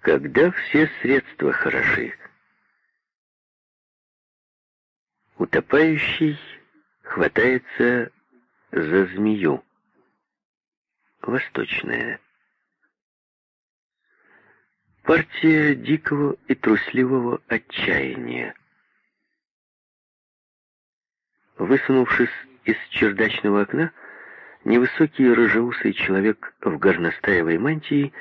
когда все средства хороши. Утопающий хватается за змею. Восточная. Партия дикого и трусливого отчаяния. Высунувшись из чердачного окна, невысокий рыжеусый человек в горностаевой мантии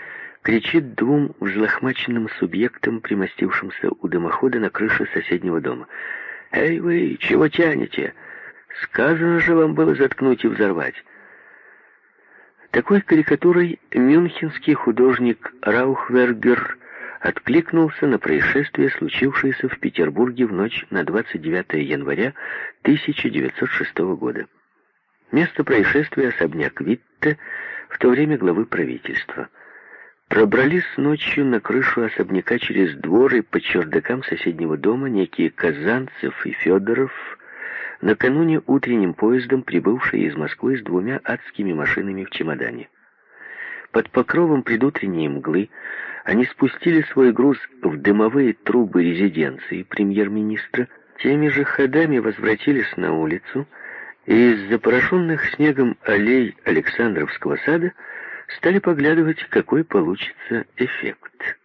кричит двум взлохмаченным субъектам, примостившимся у дымохода на крыше соседнего дома. «Эй вы, чего тянете? Сказано же вам было заткнуть и взорвать». Такой карикатурой мюнхенский художник Раухвергер откликнулся на происшествие, случившееся в Петербурге в ночь на 29 января 1906 года. Место происшествия — особняк Витте, в то время главы правительства. Пробрались ночью на крышу особняка через двор и по чердакам соседнего дома некие Казанцев и Федоров — накануне утренним поездом прибывшие из Москвы с двумя адскими машинами в чемодане. Под покровом предутренней мглы они спустили свой груз в дымовые трубы резиденции премьер-министра, теми же ходами возвратились на улицу, и из запорошенных снегом аллей Александровского сада стали поглядывать, какой получится эффект.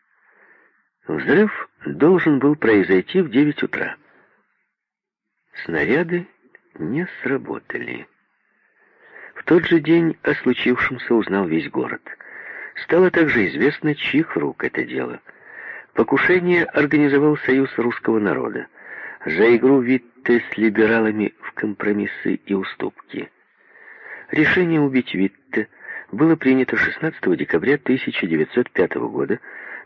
Взрыв должен был произойти в 9 утра. Снаряды не сработали. В тот же день о случившемся узнал весь город. Стало также известно, чьих рук это дело. Покушение организовал Союз русского народа за игру Витте с либералами в компромиссы и уступки. Решение убить Витте было принято 16 декабря 1905 года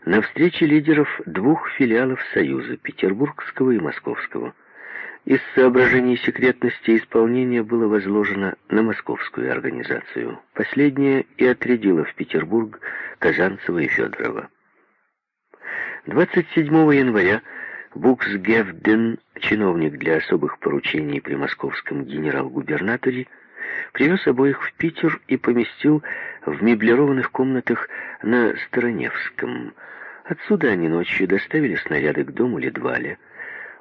на встрече лидеров двух филиалов Союза, Петербургского и Московского. Из соображений секретности исполнение было возложено на московскую организацию. Последняя и отрядила в Петербург Казанцева и Федорова. 27 января Буксгевден, чиновник для особых поручений при московском генерал-губернаторе, привез обоих в Питер и поместил в меблированных комнатах на Стороневском. Отсюда они ночью доставили снаряды к дому Ледваля.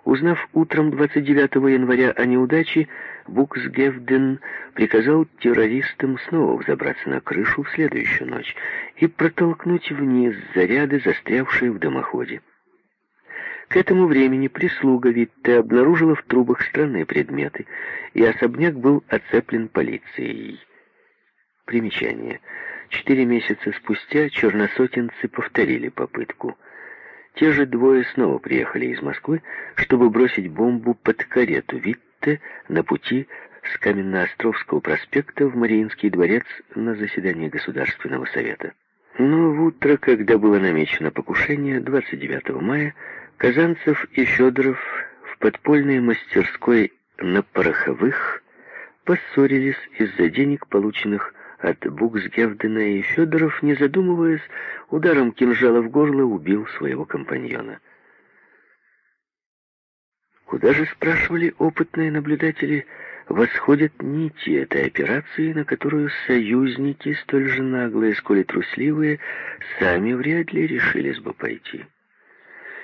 Узнав утром 29 января о неудаче, Буксгевден приказал террористам снова взобраться на крышу в следующую ночь и протолкнуть вниз заряды, застрявшие в дымоходе. К этому времени прислуга Витте обнаружила в трубах странные предметы, и особняк был оцеплен полицией. Примечание. Четыре месяца спустя черносотенцы повторили попытку — те же двое снова приехали из Москвы, чтобы бросить бомбу под карету Витте на пути с Каменноостровского проспекта в Мариинский дворец на заседание Государственного совета. Но в утро, когда было намечено покушение, 29 мая, Казанцев и Федоров в подпольной мастерской на Пороховых поссорились из-за денег, полученных от Буксгевдена, и Федоров, не задумываясь, ударом кинжала в горло убил своего компаньона. Куда же, спрашивали опытные наблюдатели, восходят нити этой операции, на которую союзники, столь же наглые, сколь и трусливые, сами вряд ли решились бы пойти.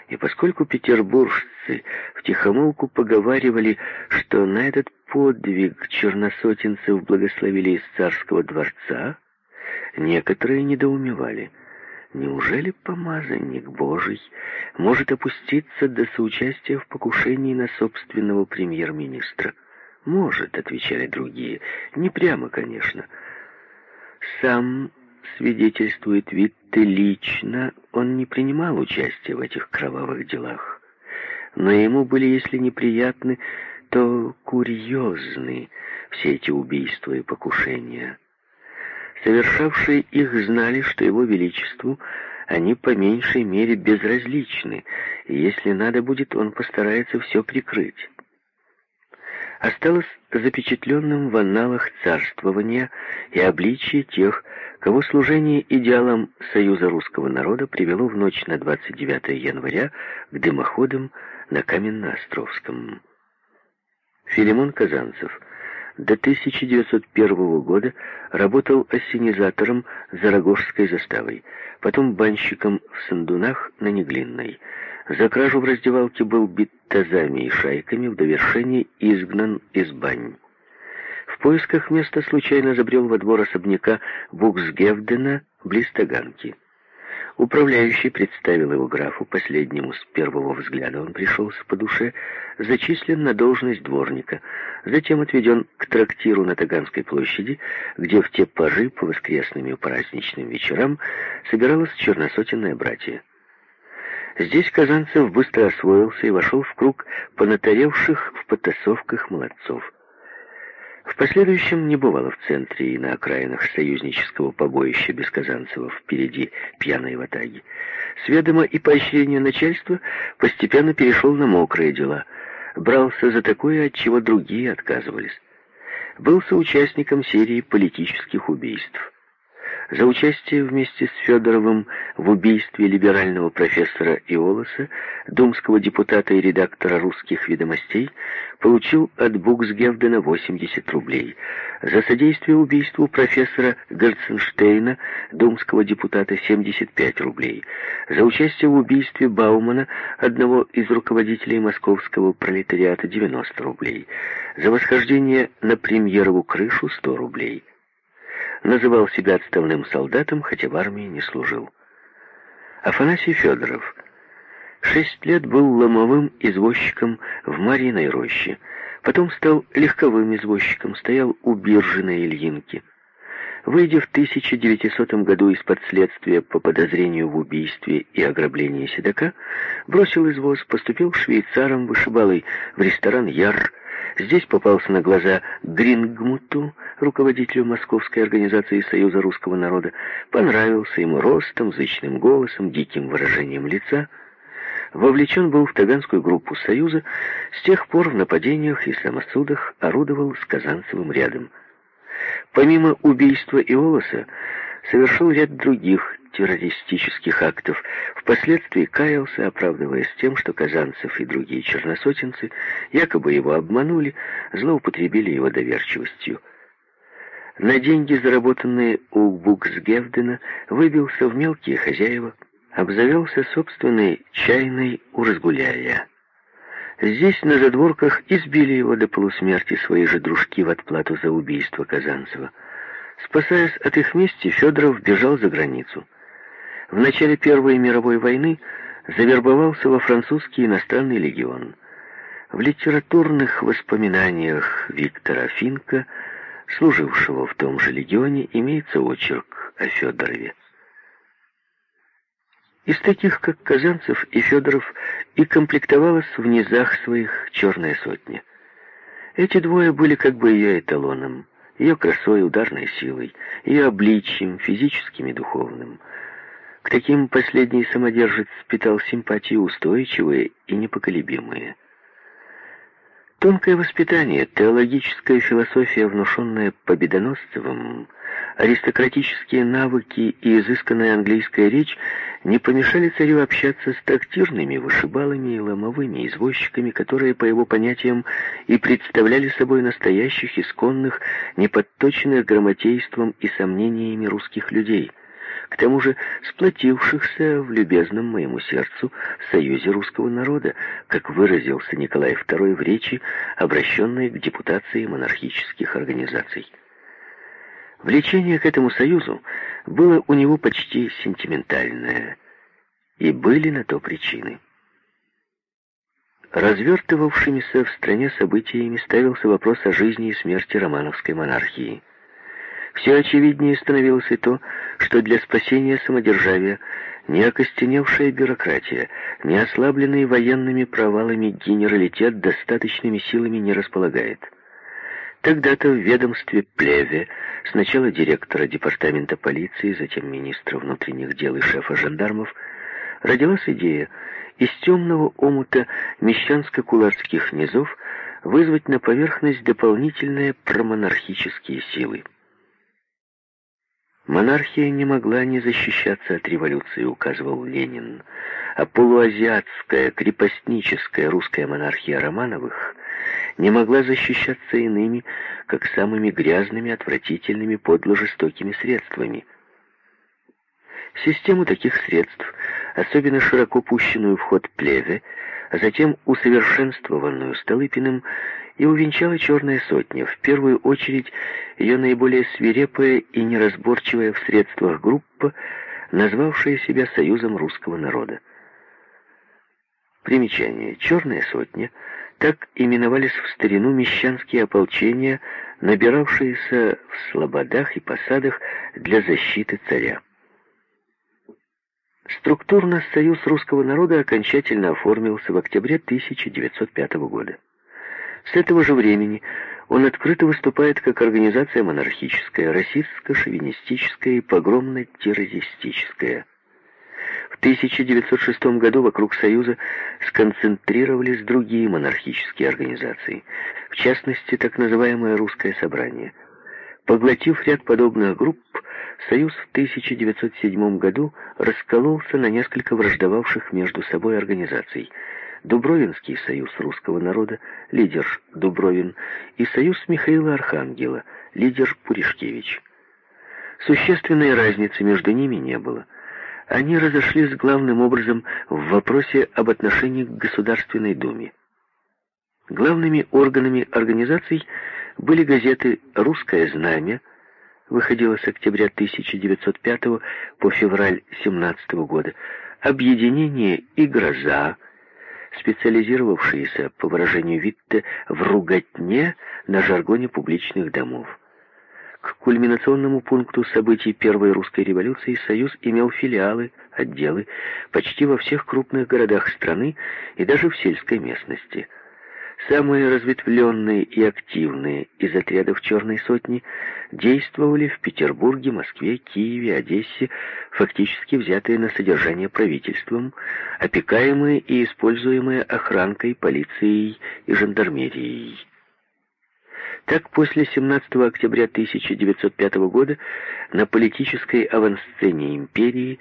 И поскольку петербуржцы втихомолку поговаривали, что на этот подвиг черносотенцев благословили из царского дворца, некоторые недоумевали. Неужели помазанник Божий может опуститься до соучастия в покушении на собственного премьер-министра? Может, отвечали другие, не прямо, конечно. Сам свидетельствует Витте лично, он не принимал участия в этих кровавых делах. Но ему были, если неприятны, то курьезны все эти убийства и покушения. Совершавшие их знали, что его величеству они по меньшей мере безразличны, и если надо будет, он постарается все прикрыть осталось запечатленным в анналах царствования и обличие тех, кого служение идеалам Союза русского народа привело в ночь на 29 января к дымоходам на Каменноостровском. Филимон Казанцев до 1901 года работал ассенизатором за Рогожской заставой, потом банщиком в Сандунах на Неглинной. За кражу в раздевалке был бит тазами и шайками, в довершении изгнан из бань. В поисках места случайно забрел во двор особняка Буксгевдена близ Таганки. Управляющий представил его графу, последнему с первого взгляда он пришелся по душе, зачислен на должность дворника, затем отведен к трактиру на Таганской площади, где в те пажи по воскресным и праздничным вечерам собиралось черносотенное братье. Здесь Казанцев быстро освоился и вошел в круг понатаревших в потасовках молодцов. В последующем не бывало в центре и на окраинах союзнического побоища без Казанцева впереди пьяной ватаги. С ведома и поощрения начальства постепенно перешел на мокрые дела. Брался за такое, от чего другие отказывались. Был соучастником серии политических убийств за участие вместе с Федоровым в убийстве либерального профессора Иолоса, думского депутата и редактора «Русских ведомостей», получил от Буксгевдена 80 рублей. За содействие убийству профессора Герценштейна, думского депутата, 75 рублей. За участие в убийстве Баумана, одного из руководителей московского пролетариата, 90 рублей. За восхождение на премьерову крышу 100 рублей называл себя отставным солдатом, хотя в армии не служил. Афанасий Федоров шесть лет был ломовым извозчиком в Марьиной роще, потом стал легковым извозчиком, стоял у биржи на Ильинке. Выйдя в 1900 году из-под следствия по подозрению в убийстве и ограблении седока, бросил извоз, поступил швейцаром вышибалой в ресторан «Яр», Здесь попался на глаза Грингмуту, руководителю Московской организации Союза русского народа. Понравился ему ростом, зычным голосом, диким выражением лица. Вовлечен был в Таганскую группу Союза, с тех пор в нападениях и самосудах орудовал с Казанцевым рядом. Помимо убийства Иолоса, совершил ряд других террористических актов. Впоследствии каялся, оправдываясь тем, что казанцев и другие черносотенцы якобы его обманули, злоупотребили его доверчивостью. На деньги, заработанные у Буксгевдена, выбился в мелкие хозяева, обзавелся собственной чайной у Разгуляя. Здесь, на задворках, избили его до полусмерти свои же дружки в отплату за убийство Казанцева. Спасаясь от их мести, Федоров бежал за границу. В начале Первой мировой войны завербовался во французский иностранный легион. В литературных воспоминаниях Виктора Финка, служившего в том же легионе, имеется очерк о Федорове. Из таких, как Казанцев и Федоров, и комплектовалась в низах своих черная сотня. Эти двое были как бы ее эталоном, ее красой, ударной силой, ее обличием, физическим и духовным – к таким последний самодержец питал симпатии устойчивые и непоколебимые. Тонкое воспитание, теологическая философия, внушенная Победоносцевым, аристократические навыки и изысканная английская речь не помешали царю общаться с трактирными вышибалами и ломовыми извозчиками, которые, по его понятиям, и представляли собой настоящих, исконных, неподточенных грамотейством и сомнениями русских людей – к тому же сплотившихся в любезном моему сердцу союзе русского народа, как выразился Николай II в речи, обращенной к депутации монархических организаций. Влечение к этому союзу было у него почти сентиментальное, и были на то причины. Развертывавшимися в стране событиями ставился вопрос о жизни и смерти романовской монархии – все очевиднее становилось и то, что для спасения самодержавия не окостеневшая бюрократия, не ослабленный военными провалами генералитет достаточными силами не располагает. Тогда-то в ведомстве Плеве, сначала директора департамента полиции, затем министра внутренних дел и шефа жандармов, родилась идея из темного омута мещанско-кулацких низов вызвать на поверхность дополнительные промонархические силы. Монархия не могла не защищаться от революции, указывал Ленин, а полуазиатская, крепостническая русская монархия Романовых не могла защищаться иными, как самыми грязными, отвратительными, подло жестокими средствами. Систему таких средств, особенно широко пущенную в ход плеве, а затем усовершенствованную Столыпиным, и увенчала «Черная сотня», в первую очередь ее наиболее свирепая и неразборчивая в средствах группа, назвавшая себя Союзом русского народа. Примечание. «Черная сотня» так именовались в старину мещанские ополчения, набиравшиеся в слободах и посадах для защиты царя. Структурно Союз русского народа окончательно оформился в октябре 1905 года. С этого же времени он открыто выступает как организация монархическая, расистско-шовинистическая и погромно-террористическая. В 1906 году вокруг Союза сконцентрировались другие монархические организации, в частности, так называемое «Русское собрание». Поглотив ряд подобных групп, Союз в 1907 году раскололся на несколько враждовавших между собой организаций. Дубровинский союз русского народа, лидер Дубровин, и союз Михаила Архангела, лидер Пуришкевич. Существенной разницы между ними не было. Они разошлись главным образом в вопросе об отношении к Государственной Думе. Главными органами организаций были газеты «Русское знамя», выходила с октября 1905 по февраль 17 года, «Объединение и гроза», специализировавшиеся, по выражению Витте, в руготне на жаргоне публичных домов. К кульминационному пункту событий Первой русской революции Союз имел филиалы, отделы почти во всех крупных городах страны и даже в сельской местности – Самые разветвленные и активные из отрядов «Черной сотни» действовали в Петербурге, Москве, Киеве, Одессе, фактически взятые на содержание правительством, опекаемые и используемые охранкой, полицией и жандармерией. Так, после 17 октября 1905 года на политической авансцене империи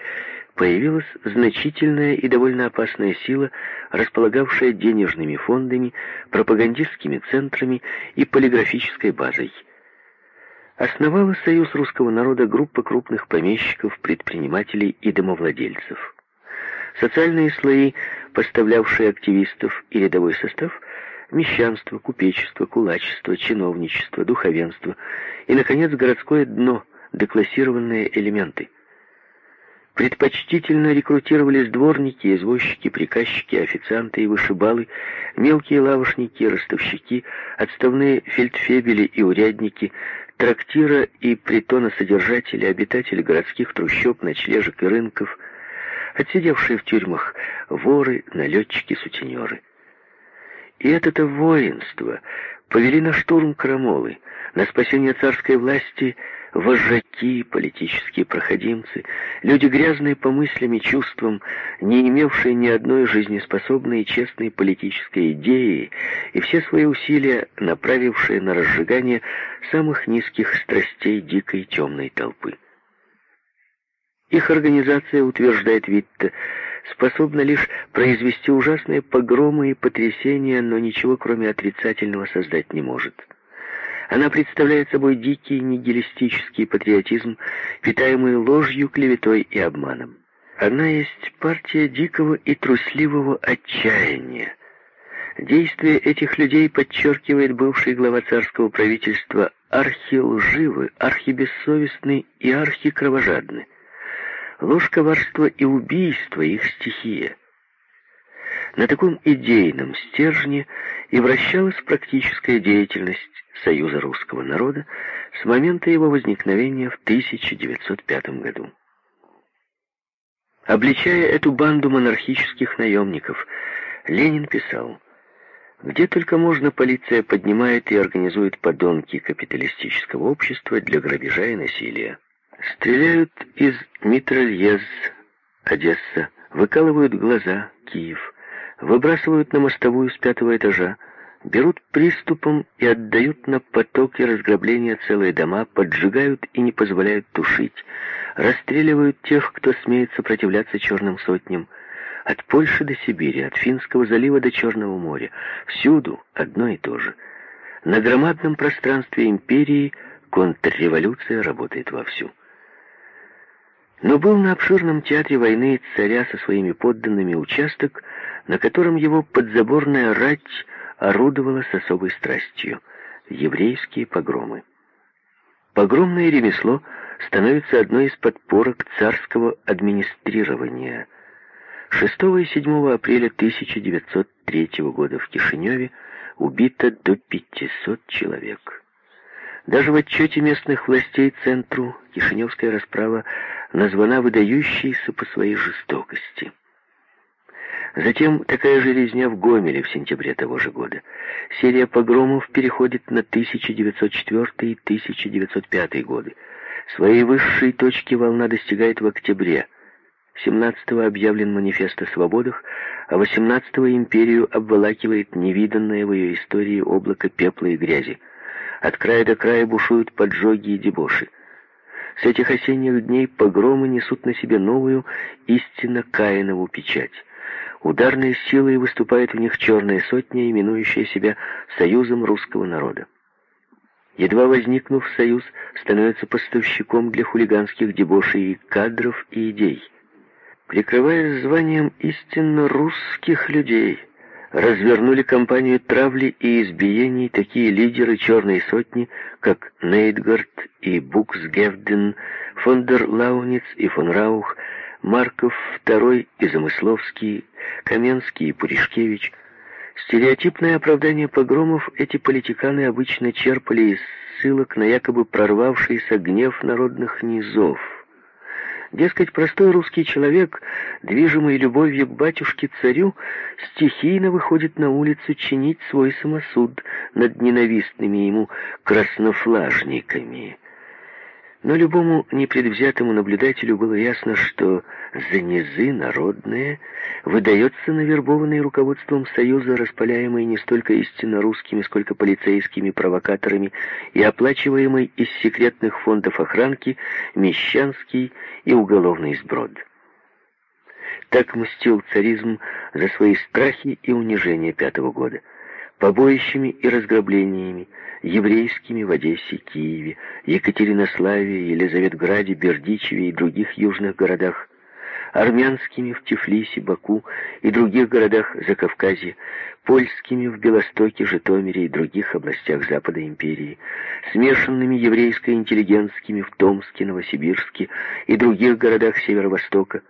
появилась значительная и довольно опасная сила, располагавшая денежными фондами, пропагандистскими центрами и полиграфической базой. Основала Союз русского народа группа крупных помещиков, предпринимателей и домовладельцев. Социальные слои, поставлявшие активистов и рядовой состав, мещанство, купечество, кулачество, чиновничество, духовенство и, наконец, городское дно, деклассированные элементы – Предпочтительно рекрутировались дворники, извозчики, приказчики, официанты и вышибалы, мелкие лавошники, ростовщики, отставные фельдфебели и урядники, трактира и притоносодержатели, обитатели городских трущоб, ночлежек и рынков, отсидевшие в тюрьмах воры, налетчики, сутенеры. И это-то воинство повели на штурм Крамолы, на спасение царской власти – вожаки, политические проходимцы, люди грязные по мыслям и чувствам, не имевшие ни одной жизнеспособной и честной политической идеи, и все свои усилия направившие на разжигание самых низких страстей дикой темной толпы. Их организация, утверждает Витте, способна лишь произвести ужасные погромы и потрясения, но ничего кроме отрицательного создать не может. Она представляет собой дикий нигилистический патриотизм, питаемый ложью, клеветой и обманом. Она есть партия дикого и трусливого отчаяния. Действия этих людей подчеркивает бывший глава царского правительства архилживы, архибессовестный и архикровожадный. Ложь, коварство и убийство — их стихия. На таком идейном стержне и вращалась практическая деятельность Союза русского народа с момента его возникновения в 1905 году. Обличая эту банду монархических наемников, Ленин писал, «Где только можно, полиция поднимает и организует подонки капиталистического общества для грабежа и насилия. Стреляют из Митральез, Одесса, выкалывают глаза, Киев, выбрасывают на мостовую с пятого этажа, берут приступом и отдают на потоки разграбления целые дома, поджигают и не позволяют тушить, расстреливают тех, кто смеет сопротивляться черным сотням, От Польши до Сибири, от Финского залива до Черного моря. Всюду одно и то же. На громадном пространстве империи контрреволюция работает вовсю. Но был на обширном театре войны царя со своими подданными участок, на котором его подзаборная рать орудовала с особой страстью — еврейские погромы. Погромное ремесло становится одной из подпорок царского администрирования. 6 и 7 апреля 1903 года в Кишиневе убито до 500 человек. Даже в отчете местных властей центру Кишиневская расправа названа выдающейся по своей жестокости. Затем такая же резня в Гомеле в сентябре того же года. Серия погромов переходит на 1904 и 1905 годы. Своей высшей точки волна достигает в октябре. 17-го объявлен манифест о свободах, а 18-го империю обволакивает невиданное в ее истории облако пепла и грязи. От края до края бушуют поджоги и дебоши. С этих осенних дней погромы несут на себе новую, истинно Каинову печать. Ударной силой выступает в них черная сотня, именующая себя Союзом русского народа. Едва возникнув союз, становится поставщиком для хулиганских дебошей кадров и идей. Прикрываясь званием истинно русских людей, развернули кампанию травли и избиений такие лидеры «Черной сотни», как Нейтгард и Буксгевден, фон дер Лауниц и фон Раух, Марков II и Замысловский, Каменский и Пуришкевич – Стереотипное оправдание погромов эти политиканы обычно черпали из ссылок на якобы прорвавшийся гнев народных низов. Дескать, простой русский человек, движимый любовью к батюшке-царю, стихийно выходит на улицу чинить свой самосуд над ненавистными ему краснофлажниками. Но любому непредвзятому наблюдателю было ясно, что за низы народные выдается навербованный руководством Союза, распаляемый не столько истинно русскими, сколько полицейскими провокаторами и оплачиваемый из секретных фондов охранки мещанский и уголовный сброд. Так мстил царизм за свои страхи и унижения пятого года побоищами и разграблениями, еврейскими в Одессе, Киеве, Екатеринославе, Елизаветграде, Бердичеве и других южных городах, армянскими в Тифлисе, Баку и других городах Закавказья, польскими в Белостоке, Житомире и других областях Запада империи, смешанными еврейско-интеллигентскими в Томске, Новосибирске и других городах Северо-Востока,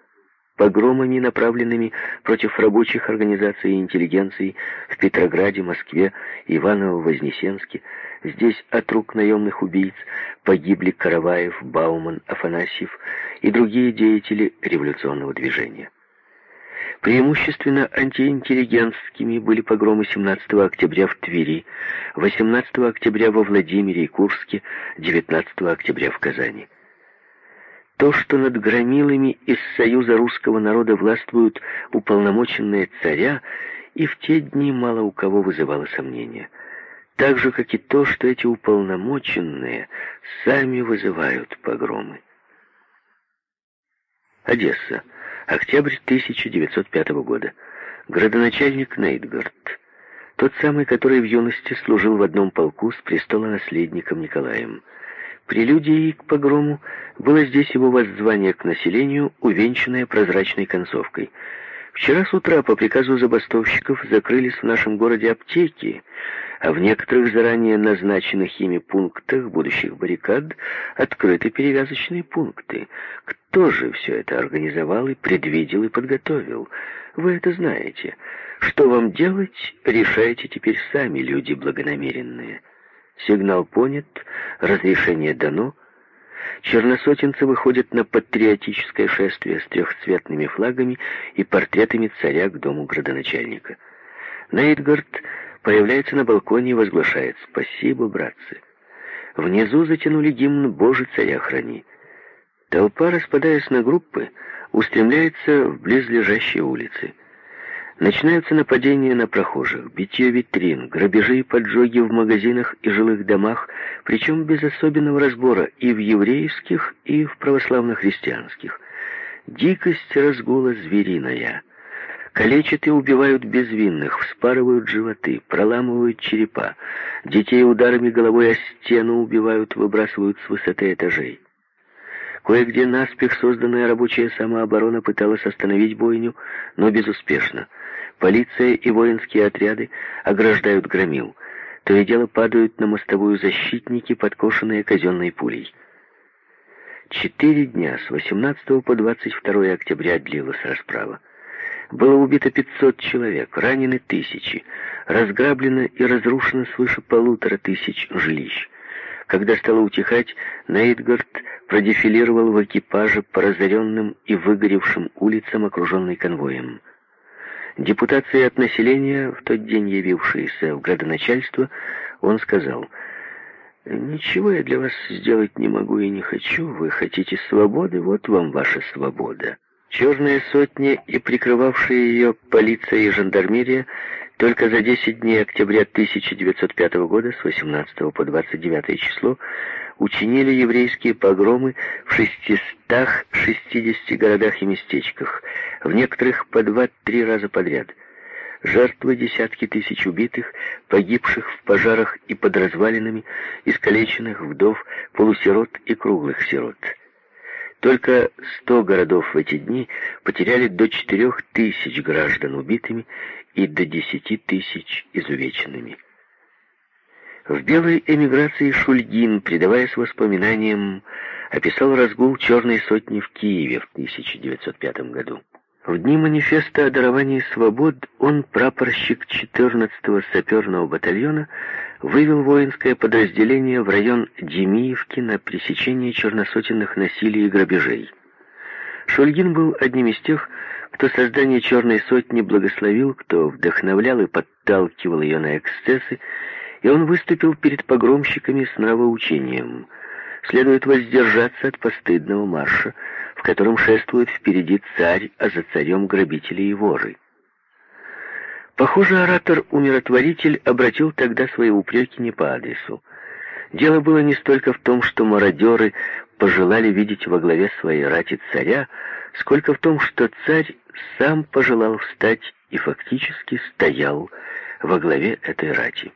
погромами, направленными против рабочих организаций и интеллигенции в Петрограде, Москве, Иваново-Вознесенске. Здесь от рук наемных убийц погибли Караваев, Бауман, Афанасьев и другие деятели революционного движения. Преимущественно антиинтеллигентскими были погромы 17 октября в Твери, 18 октября во Владимире и Курске, 19 октября в Казани. То, что над громилами из Союза русского народа властвуют уполномоченные царя, и в те дни мало у кого вызывало сомнения. Так же, как и то, что эти уполномоченные сами вызывают погромы. Одесса. Октябрь 1905 года. Градоначальник Нейтгард. Тот самый, который в юности служил в одном полку с престолонаследником Николаем. Прелюдией к погрому было здесь его воззвание к населению, увенчанное прозрачной концовкой. Вчера с утра по приказу забастовщиков закрылись в нашем городе аптеки, а в некоторых заранее назначенных ими пунктах будущих баррикад открыты перевязочные пункты. Кто же все это организовал и предвидел и подготовил? Вы это знаете. Что вам делать, решайте теперь сами, люди благонамеренные. Сигнал понят, разрешение дано. Черносотенцы выходят на патриотическое шествие с трехцветными флагами и портретами царя к дому градоначальника. Нейтгард появляется на балконе и возглашает «Спасибо, братцы». Внизу затянули гимн «Боже, царя храни». Толпа, распадаясь на группы, устремляется в близлежащие улицы. Начинаются нападения на прохожих, битье витрин, грабежи и поджоги в магазинах и жилых домах, причем без особенного разбора и в еврейских, и в православно-христианских. Дикость разгула звериная. Калечат и убивают безвинных, вспарывают животы, проламывают черепа. Детей ударами головой о стену убивают, выбрасывают с высоты этажей. Кое-где наспех созданная рабочая самооборона пыталась остановить бойню, но безуспешно. Полиция и воинские отряды ограждают громил. То и дело падают на мостовую защитники, подкошенные казенной пулей. Четыре дня, с 18 по 22 октября длилась расправа. Было убито 500 человек, ранены тысячи, разграблено и разрушено свыше полутора тысяч жилищ. Когда стало утихать, Нейтгард продефилировал в экипаже по разоренным и выгоревшим улицам, окруженный конвоем. Депутации от населения, в тот день явившиеся в градоначальство, он сказал, «Ничего я для вас сделать не могу и не хочу. Вы хотите свободы, вот вам ваша свобода». Черные сотни и прикрывавшие ее полиция и жандармерия только за 10 дней октября 1905 года с 18 по 29 число учинили еврейские погромы в 660 городах и местечках, в некоторых по 2-3 раза подряд. Жертвы десятки тысяч убитых, погибших в пожарах и под развалинами, искалеченных вдов, полусирот и круглых сирот. Только 100 городов в эти дни потеряли до 4 тысяч граждан убитыми и до 10 тысяч изувеченными. В белой эмиграции Шульгин, предаваясь воспоминаниям, описал разгул «Черной сотни» в Киеве в 1905 году. В дни манифеста о даровании свобод он, прапорщик 14-го саперного батальона, вывел воинское подразделение в район Демиевки на пресечение черносотенных насилий и грабежей. Шульгин был одним из тех, кто создание «Черной сотни» благословил, кто вдохновлял и подталкивал ее на эксцессы, и он выступил перед погромщиками с нравоучением. Следует воздержаться от постыдного марша, в котором шествует впереди царь, а за царем грабители и воры. Похоже, оратор-умиротворитель обратил тогда свои упреки не по адресу. Дело было не столько в том, что мародеры пожелали видеть во главе своей рати царя, сколько в том, что царь сам пожелал встать и фактически стоял во главе этой рати.